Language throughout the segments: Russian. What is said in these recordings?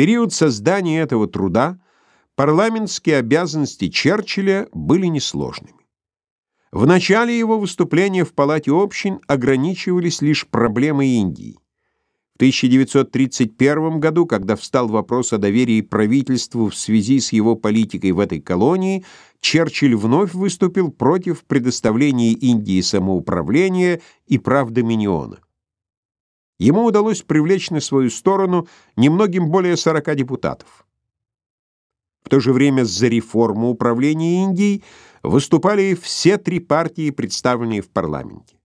период создания этого труда парламентские обязанности Черчилля были несложными. В начале его выступления в Палате общин ограничивались лишь проблемой Индии. В 1931 году, когда встал вопрос о доверии правительству в связи с его политикой в этой колонии, Черчилль вновь выступил против предоставления Индии самоуправления и прав доминиона. Ему удалось привлечь на свою сторону немногим более 40 депутатов. В то же время за реформу управления Индией выступали все три партии, представленные в парламенте.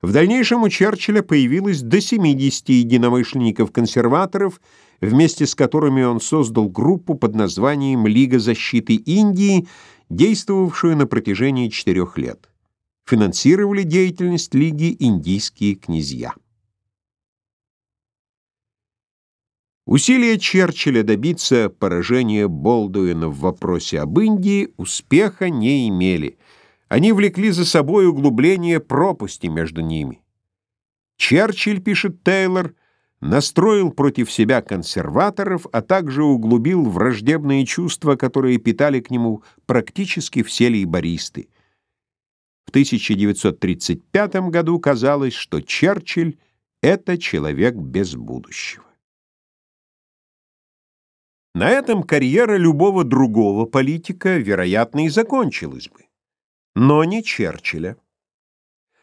В дальнейшем у Черчилля появилось до 70 единомышленников-консерваторов, вместе с которыми он создал группу под названием «Лига защиты Индии», действовавшую на протяжении четырех лет. Финансировали деятельность Лиги индийские князья. Усилия Черчилля добиться поражения Болдуина в вопросе об Индии успеха не имели. Они влекли за собой углубление пропасти между ними. Черчилль, пишет Тейлор, настроил против себя консерваторов, а также углубил враждебные чувства, которые питали к нему практически все лейбористы. В 1935 году казалось, что Черчилль — это человек без будущего. На этом карьера любого другого политика, вероятно, и закончилась бы. Но не Черчилля.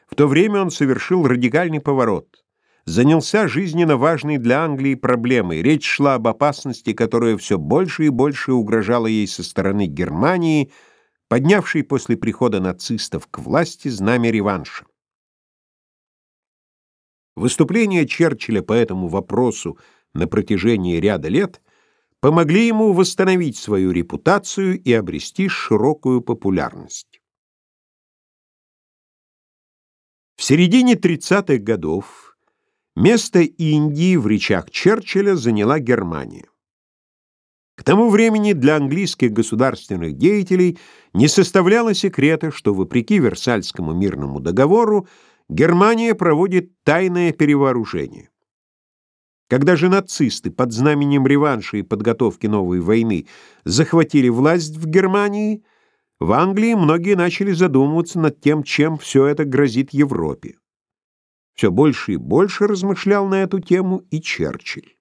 В то время он совершил радикальный поворот. Занялся жизненно важной для Англии проблемой. Речь шла об опасности, которая все больше и больше угрожала ей со стороны Германии, поднявшей после прихода нацистов к власти знамя реванша. Выступления Черчилля по этому вопросу на протяжении ряда лет – помогли ему восстановить свою репутацию и обрести широкую популярность. В середине 30-х годов место Индии в речах Черчилля заняла Германия. К тому времени для английских государственных деятелей не составляло секрета, что, вопреки Версальскому мирному договору, Германия проводит тайное перевооружение. Когда же нацисты под знаменем реванша и подготовки новой войны захватили власть в Германии, в Англии многие начали задумываться над тем, чем все это грозит Европе. Все больше и больше размышлял на эту тему и Черчилль.